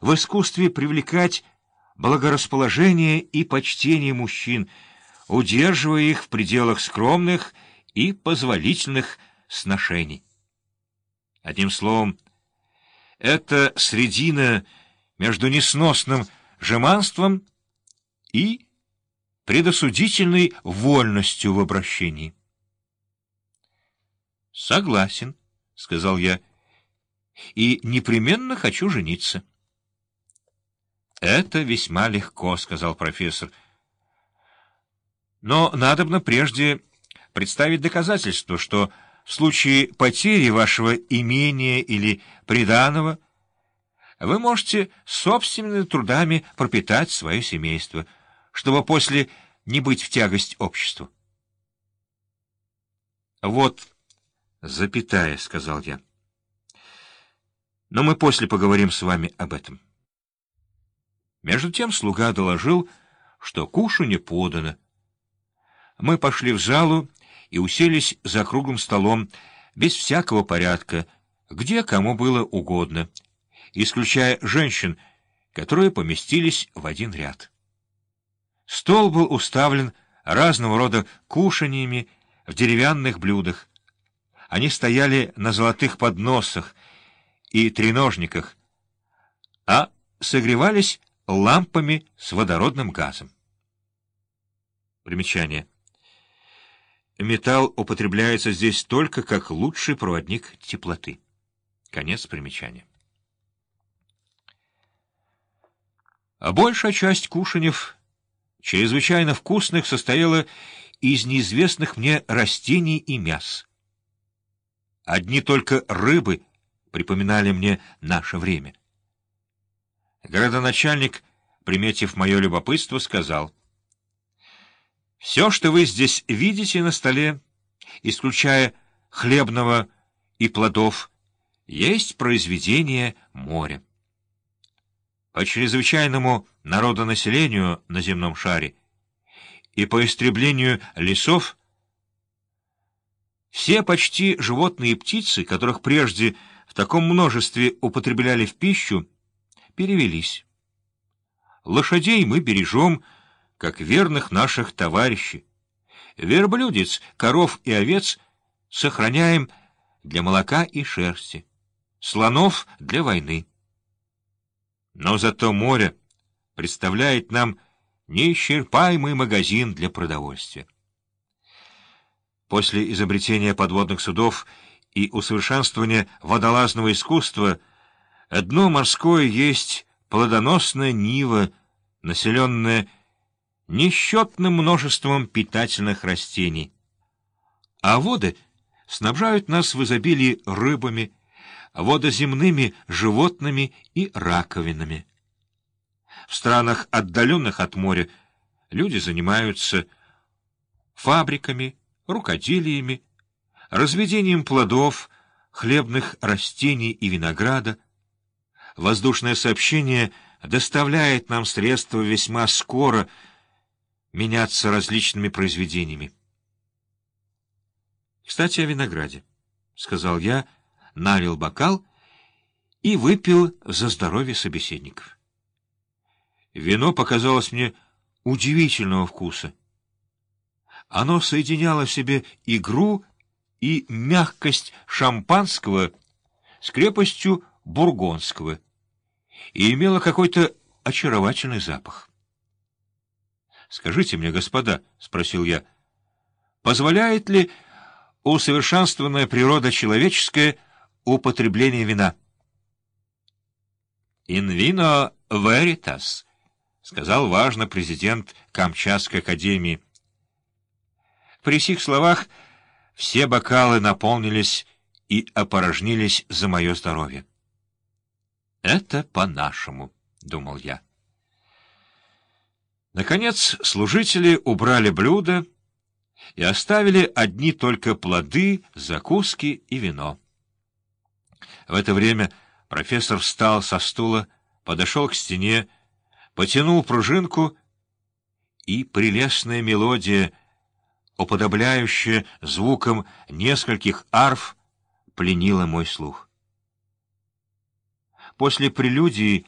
в искусстве привлекать благорасположение и почтение мужчин, удерживая их в пределах скромных и позволительных сношений. Одним словом, это средина между несносным жеманством и предосудительной вольностью в обращении. «Согласен», — сказал я, — «и непременно хочу жениться». «Это весьма легко», — сказал профессор. «Но надобно прежде представить доказательство, что в случае потери вашего имения или приданого вы можете собственными трудами пропитать свое семейство, чтобы после не быть в тягость обществу». «Вот, запятая», — сказал я. «Но мы после поговорим с вами об этом». Между тем слуга доложил, что кушанье подано. Мы пошли в залу и уселись за круглым столом, без всякого порядка, где кому было угодно, исключая женщин, которые поместились в один ряд. Стол был уставлен разного рода кушаньями в деревянных блюдах. Они стояли на золотых подносах и треножниках, а согревались лампами с водородным газом. Примечание. Металл употребляется здесь только как лучший проводник теплоты. Конец примечания. А большая часть кушанев, чрезвычайно вкусных, состояла из неизвестных мне растений и мяс. Одни только рыбы припоминали мне наше время. Городоначальник, приметив мое любопытство, сказал, «Все, что вы здесь видите на столе, исключая хлебного и плодов, есть произведение моря. По чрезвычайному народонаселению на земном шаре и по истреблению лесов все почти животные и птицы, которых прежде в таком множестве употребляли в пищу, перевелись. Лошадей мы бережем, как верных наших товарищей. Верблюдец, коров и овец сохраняем для молока и шерсти, слонов — для войны. Но зато море представляет нам неисчерпаемый магазин для продовольствия. После изобретения подводных судов и усовершенствования водолазного искусства — Дно морское есть плодоносная нива, населенная несчетным множеством питательных растений. А воды снабжают нас в изобилии рыбами, водоземными животными и раковинами. В странах, отдаленных от моря, люди занимаются фабриками, рукоделиями, разведением плодов, хлебных растений и винограда, воздушное сообщение доставляет нам средства весьма скоро меняться различными произведениями. «Кстати, о винограде», — сказал я, налил бокал и выпил за здоровье собеседников. Вино показалось мне удивительного вкуса. Оно соединяло в себе игру и мягкость шампанского с крепостью бургонского — и имела какой-то очаровательный запах. «Скажите мне, господа, — спросил я, — позволяет ли усовершенствованная природа человеческая употребление вина?» «In vino veritas», — сказал важно президент Камчатской академии. При сих словах все бокалы наполнились и опорожнились за мое здоровье. «Это по-нашему», — думал я. Наконец служители убрали блюда и оставили одни только плоды, закуски и вино. В это время профессор встал со стула, подошел к стене, потянул пружинку, и прелестная мелодия, уподобляющая звуком нескольких арф, пленила мой слух. После прелюдии